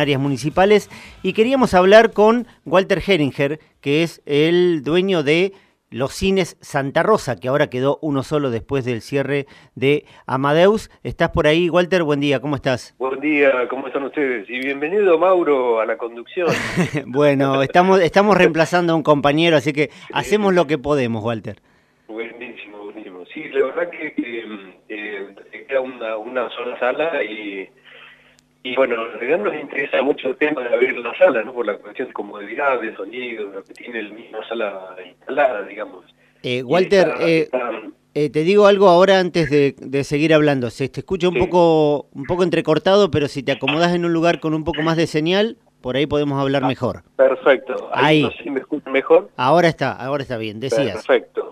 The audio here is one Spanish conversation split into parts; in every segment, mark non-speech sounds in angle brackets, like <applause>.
áreas municipales y queríamos hablar con Walter Heringer, que es el dueño de los cines Santa Rosa, que ahora quedó uno solo después del cierre de Amadeus. ¿Estás por ahí, Walter? Buen día, ¿cómo estás? Buen día, ¿cómo están ustedes? Y bienvenido, Mauro, a la conducción. <laughs> bueno, estamos, estamos reemplazando a un compañero, así que hacemos lo que podemos, Walter. Buenísimo, buenísimo. Sí, la verdad que, eh, queda una, una sola sala y y bueno, en realidad nos interesa mucho el tema de abrir la sala, ¿no? Por la cuestión de comodidad, de sonido, lo que tiene el mismo sala instalada, digamos. Eh, Walter, eh, eh, te digo algo ahora antes de, seguir hablando. Se te escucha un poco un poco entrecortado, pero si te acomodas en un lugar con un poco más de señal, por ahí podemos hablar ah, mejor. Perfecto. Ahí. me escucha mejor? Ahora está, ahora está bien, decías. Perfecto.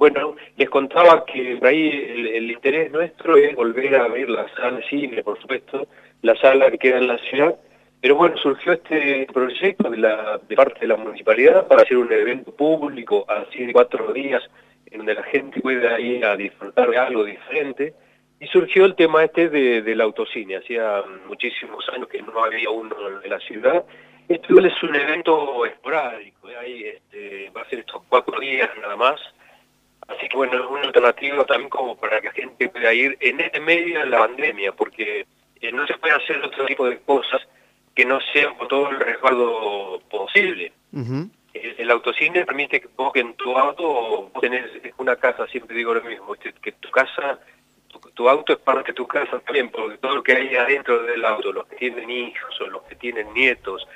Bueno, les contaba que por ahí el, interés nuestro es volver a abrir la sala de cine, por supuesto, la sala que queda en la ciudad. Pero bueno, surgió este proyecto de, parte de la municipalidad para hacer un evento público así de cuatro días en donde la gente pueda ir a disfrutar de algo diferente. Y surgió el tema este de, del autocine. Hacía muchísimos años que no había uno en la ciudad. Esto es un evento esporádico. ¿eh? Ahí, este, va a ser estos cuatro días nada más. Así que bueno, es una alternativa también como para que la gente pueda ir en este medio de la pandemia, porque no se puede hacer otro tipo de cosas que no sean con todo el resguardo posible. el, autocine permite que vos en tu auto, vos tenés una casa, siempre digo lo mismo, que tu casa, tu, auto es parte de tu casa también, porque todo lo que hay adentro del auto, los que tienen hijos o los que tienen nietos,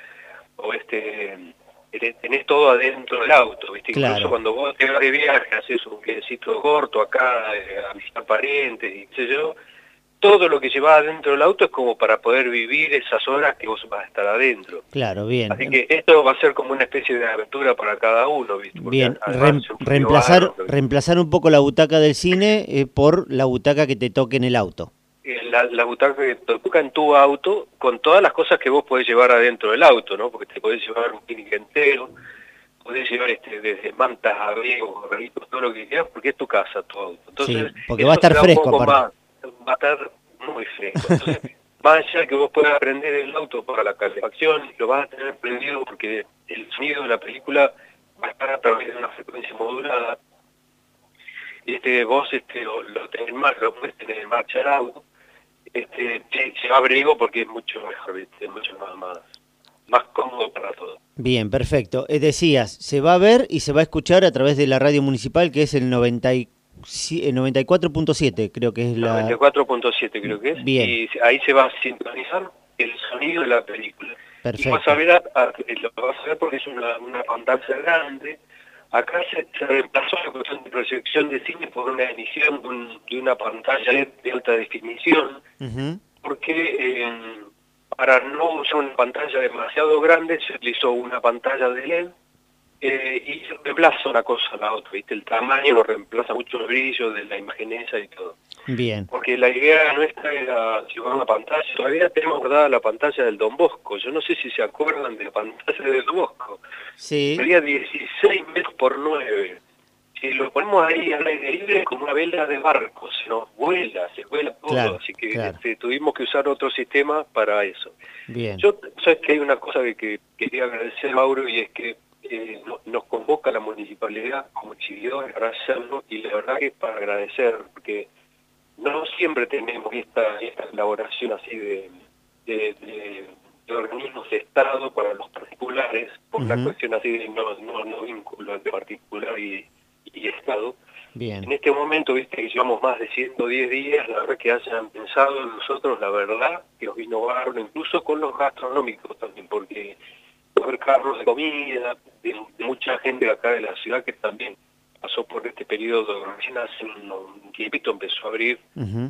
o este tenés todo adentro del auto, ¿viste? Incluso cuando vos te vas de viaje, haces un viajecito corto acá, eh, a visitar parientes y qué sé yo, todo lo que llevas adentro del auto es como para poder vivir esas horas que vos vas a estar adentro. Claro, bien. Así que esto va a ser como una especie de aventura para cada uno, ¿viste? bien, reemplazar, reemplazar un poco la butaca del cine eh, por la butaca que te toque en el auto. Eh, la, butaca que te toca en tu auto con todas las cosas que vos podés llevar adentro del auto, ¿no? Porque te podés llevar un picnic entero, podés llevar este, desde mantas, abrigos, gorritos, todo lo que quieras, porque es tu casa, tu auto. Entonces, sí, porque va a estar fresco aparte va a estar muy fresco. Entonces, <laughs> más allá que vos puedas prender el auto para la calefacción, lo vas a tener prendido porque el sonido de la película va a estar a través de una frecuencia modulada. Este, vos este, lo, lo, tenés más, lo puedes tener en marcha el auto. Este, se, va abrigo porque es mucho mejor, ¿viste? mucho más, más, más cómodo para todo. Bien, perfecto. Eh, decías, se va a ver y se va a escuchar a través de la radio municipal que es el 94 94.7 creo que es la... 94.7 creo que es. Bien. Y ahí se va a sintonizar el sonido de la película. Perfecto. Y vas a ver, lo vas a ver porque es una, una pantalla grande. Acá se, reemplazó la cuestión de proyección de cine por una emisión de, una pantalla de alta definición, porque eh, para no usar una pantalla demasiado grande se utilizó una pantalla de LED eh, y reemplaza una cosa a la otra, ¿viste? El tamaño lo reemplaza mucho el brillo de la imagen esa y todo. Bien. Porque la idea nuestra era llevar una pantalla, todavía tenemos guardada la pantalla del Don Bosco, yo no sé si se acuerdan de la pantalla del Don Bosco. Sí. Sería 16 metros por 9. Si lo ponemos ahí al aire libre como una vela de barco, se nos vuela, se vuela todo, así que este, tuvimos que usar otro sistema para eso. Bien. Yo, sabes que hay una cosa que, que quería agradecer, Mauro, y es que eh, nos convoca la municipalidad como exhibidores para hacerlo y la verdad que es para agradecer porque no siempre tenemos esta, esta elaboración así de, de, organismos de Estado para los particulares por la cuestión así de no, no, no vínculo entre particular y, y Estado. Bien. En este momento, viste que llevamos más de 110 días, la verdad que hayan pensado en nosotros, la verdad, que os innovaron, incluso con los gastronómicos también, porque haber carros de comida, de, mucha gente de acá de la ciudad que también pasó por este periodo, recién hace un, tiempito empezó a abrir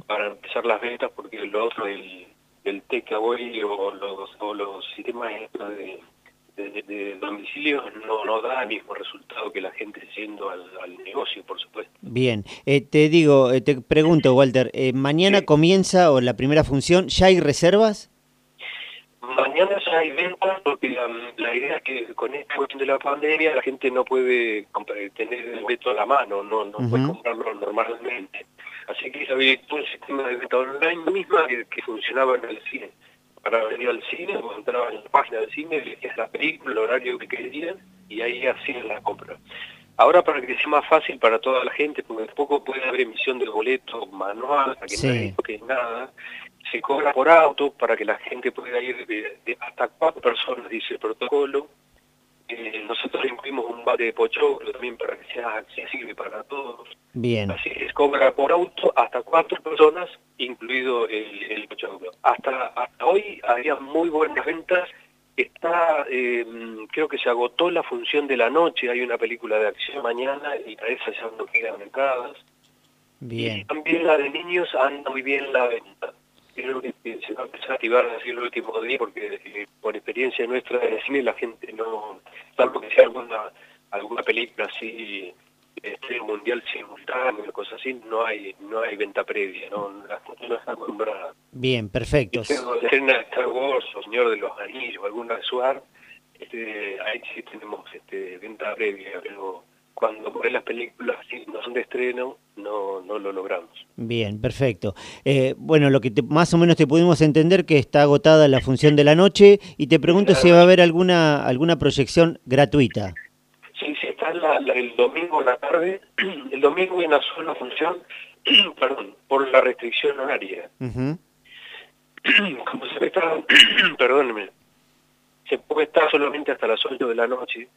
para empezar las ventas porque lo otro del, del takeaway o los, o los sistemas de, de, domicilio no, no da el mismo resultado que la gente yendo al, negocio, por supuesto. Bien, eh, te digo, eh, te pregunto, Walter, eh, ¿mañana comienza o la primera función, ya hay reservas? Mañana ya hay ventas porque la, idea es que con esta cuestión de la pandemia la gente no puede tener el boleto a la mano, no, no puede comprarlo normalmente. Así que se había un sistema de venta online misma que, funcionaba en el cine. para venir al cine, o entraban en la página del cine, elegías la película, el horario que querían y ahí hacían la compra. Ahora para que sea más fácil para toda la gente, porque tampoco puede haber emisión de boleto manual, para que nadie toque nada, se cobra por auto para que la gente pueda ir de, hasta cuatro personas, dice el protocolo. Eh, nosotros incluimos un bar de pochoclo también para que sea accesible para todos. Bien. Así que se cobra por auto hasta cuatro personas, incluido el, el pochoclo. Hasta, hasta hoy había muy buenas ventas Está, eh, creo que se agotó la función de la noche, hay una película de acción mañana y para esa ya no quedan entradas. Bien. Y también la de niños anda muy bien la venta. Creo que se va a empezar a activar así el último día porque eh, por experiencia nuestra de cine la gente no, salvo que sea alguna, alguna película así estreno mundial simultáneo, cosas así, no hay no hay venta previa, no, la gente no está acostumbrada. Bien, perfecto. Estrena Star Wars o Señor de los Anillos, alguna de Suar, este, ahí sí tenemos este, venta previa, pero cuando por las películas no son de estreno, no, no lo logramos. Bien, perfecto. Eh, bueno, lo que más o menos te pudimos entender que está agotada la función de la noche y te pregunto si va a haber alguna alguna proyección gratuita el domingo en la tarde, <clears throat> el domingo hay una sola función, <clears throat> perdón, por la restricción horaria. <clears throat> Como se está, perdóneme, se puede estar solamente hasta las 8 de la noche,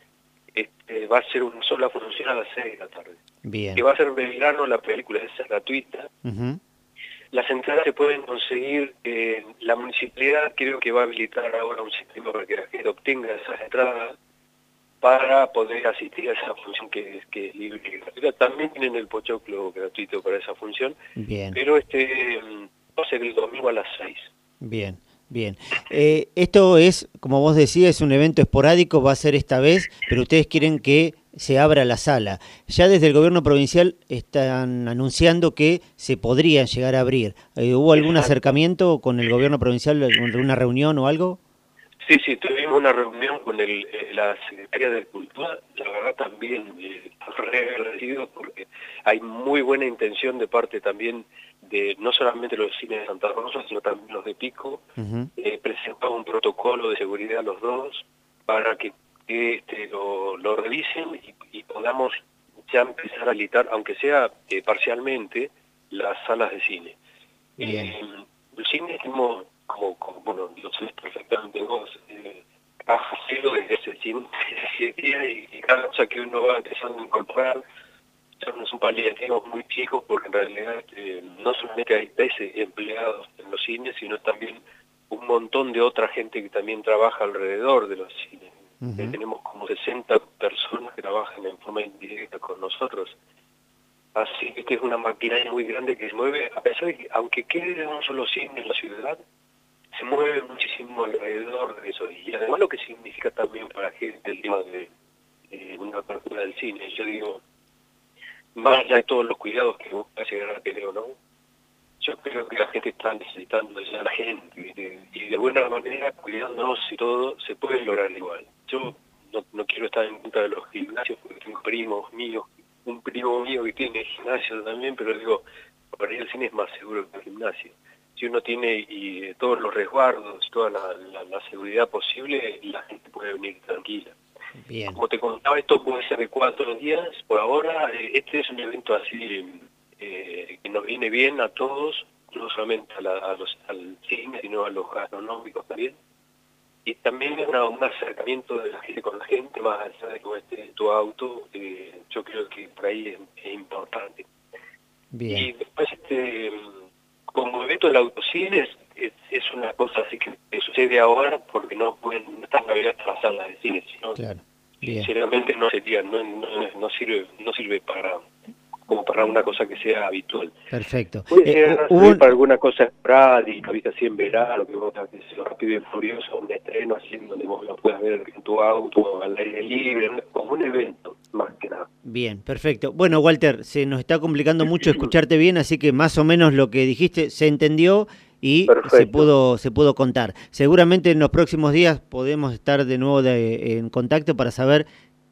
este, va a ser una sola función a las 6 de la tarde. Bien. Que va a ser verano, la película es gratuita. Las entradas se pueden conseguir, eh, la municipalidad creo que va a habilitar ahora un sistema para que la gente obtenga esas entradas para poder asistir a esa función que, que es libre y gratuita. También tienen el pochoclo gratuito para esa función, bien. pero este va a ser el domingo a las 6. Bien, bien. Eh, esto es, como vos decías, es un evento esporádico, va a ser esta vez, pero ustedes quieren que se abra la sala. Ya desde el gobierno provincial están anunciando que se podrían llegar a abrir. Eh, ¿Hubo algún acercamiento con el gobierno provincial, alguna reunión o algo? Sí, sí, tuvimos una reunión con el, eh, la Secretaría de Cultura, la verdad también eh, agradecido porque hay muy buena intención de parte también de no solamente los cines de Santa Rosa, sino también los de Pico, eh, presentamos un protocolo de seguridad a los dos para que este, lo, lo revisen y, podamos ya empezar a habilitar, aunque sea eh, parcialmente, las salas de cine. el cine hemos como, como bueno, lo sabes perfectamente vos, eh, cero desde ese día <laughs> y, y, cada cosa que uno va empezando a incorporar son paliativos muy chicos porque en realidad eh, no solamente hay 13 empleados en los cines, sino también un montón de otra gente que también trabaja alrededor de los cines. Eh, tenemos como 60 personas que trabajan en forma indirecta con nosotros. Así que es una maquinaria muy grande que se mueve, a pesar de que, aunque quede un solo cine en la ciudad, se mueve muchísimo alrededor de eso. Y además lo que significa también para la gente el tema de una apertura del cine. Yo digo, más allá de todos los cuidados que va a llegar a tener o no, yo creo que la gente está necesitando ya la gente y de buena manera cuidándonos y todo se puede lograr igual. Yo no, no quiero estar en contra de los gimnasios porque tengo primos míos, un primo mío que tiene gimnasio también, pero digo, para ir al cine es más seguro que el gimnasio si uno tiene y eh, todos los resguardos, toda la, seguridad posible, la gente puede venir tranquila. Bien. Como te contaba, esto puede ser de cuatro días. Por ahora, eh, este es un evento así eh, que nos viene bien a todos, no solamente a, los, al cine, sino a los gastronómicos también. Y también es un acercamiento de la gente con la gente, más allá de que esté tu auto, yo creo que por ahí es, importante. Bien. Y después, este como evento del autocine es, es, una cosa así que, sucede ahora porque no pueden no están abiertas las salas de cine, sino claro. Sinceramente no sería, no, no, sirve, no sirve para como para una cosa que sea habitual. Perfecto. Puede eh, ser para alguna cosa esporádica, viste así en verano, que vos sea rápido y furioso, un estreno así donde vos lo puedas ver en tu auto, al aire libre, como un evento, más que nada. Bien, perfecto. Bueno, Walter, se nos está complicando mucho <clears throat> escucharte bien, así que más o menos lo que dijiste se entendió y se pudo se pudo contar. Seguramente en los próximos días podemos estar de nuevo en contacto para saber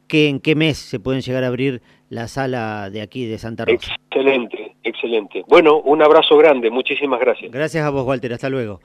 que en qué mes se pueden llegar a abrir la sala de aquí de Santa Rosa. Excelente, excelente. Bueno, un abrazo grande, muchísimas gracias. Gracias a vos, Walter, hasta luego.